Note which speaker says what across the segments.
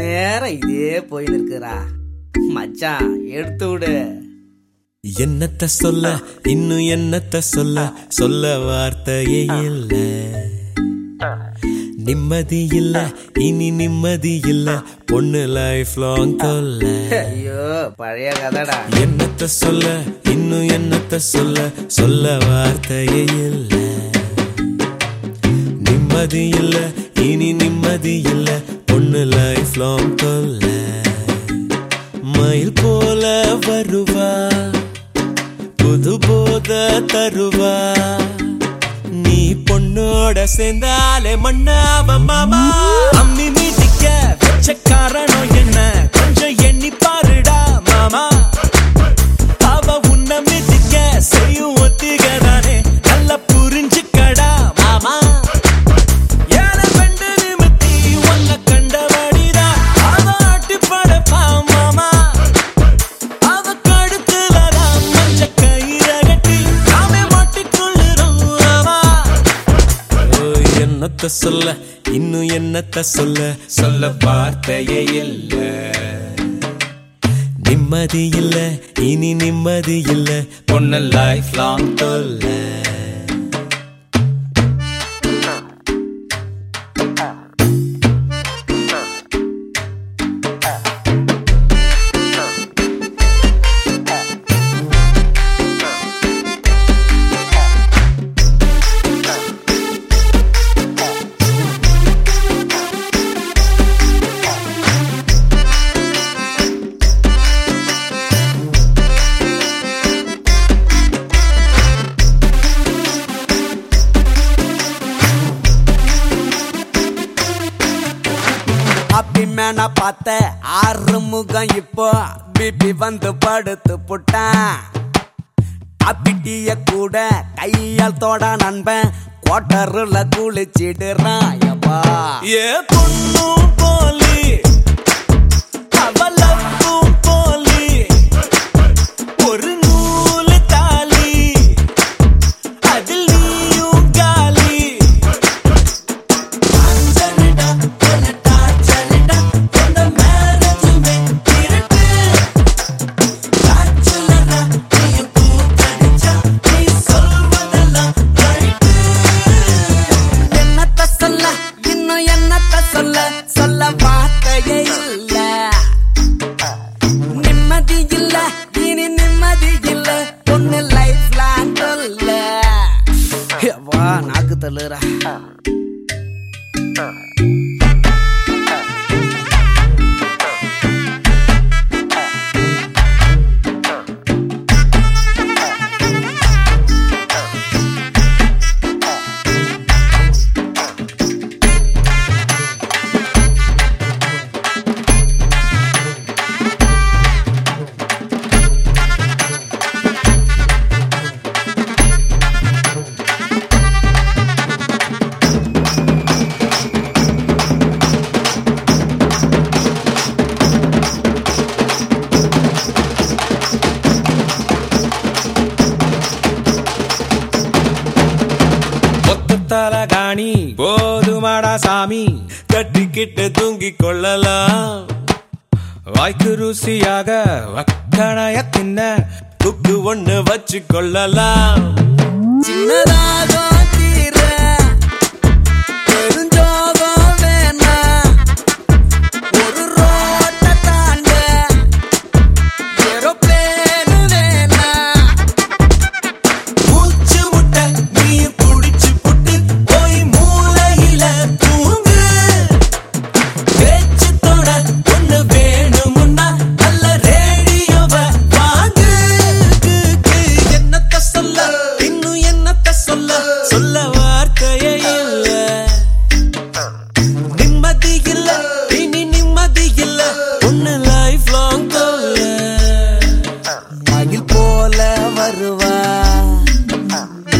Speaker 1: நேரம் இதே போயின்னு இருக்குறா மச்சான் எடுத்து விடு.
Speaker 2: என்னத்த சொல்ல இன்னும் என்னத்த சொல்ல சொல்ல வார்த்தையே இல்ல. நிம்மதி இல்ல இனி நிம்மதி இல்ல பொண்ணு லைஃப் லாங் தொல்ல.
Speaker 1: ஐயோ பழைய கதைடா.
Speaker 2: என்னத்த சொல்ல இன்னும் என்னத்த சொல்ல சொல்ல வார்த்தையே இல்ல. நிம்மதி இல்ல இனி நிம்மதி இல்ல ஒன்னு லைஃப் லாங் தொல்ல. மயில் போல வருவா. புது போத தருவா. நீ பொண்ணோட சேர்ந்தாலே மண்ணாவ மாமா. அம்மி மீதிக்க வெச்சக்கார என்னத்த சொல்ல இன்னும் என்னத்த சொல்ல? சொல்ல வார்த்தையே இல்ல. நிம்மதி இல்ல இனி நிம்மதி இல்ல. பொண்ணு லைஃப் லாங் தொல்லை.
Speaker 1: அப்படி மேன பார்த்த ஆறுமுகம் இப்போ பிபி வந்து படுத்து புட்டான். அப்பிட்டிய கூட கையால் தோட நண்பன் குவாட்டருல குளிச்சிடுறான்
Speaker 2: ஏ பொண்ணும் போதுமாடா சாமி. கட்டிக்கிட்டு தூங்கி கொள்ளலாம். வாய்க்கு ருசியாக வக்கணைய தின்ன துக்கு ஒண்ணு வச்சு கொள்ளலாம்.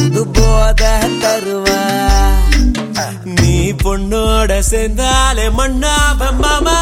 Speaker 1: புது போத தருவா
Speaker 2: நீ பொண்ணோட சேர்ந்தாலே மண்ணாப மாமா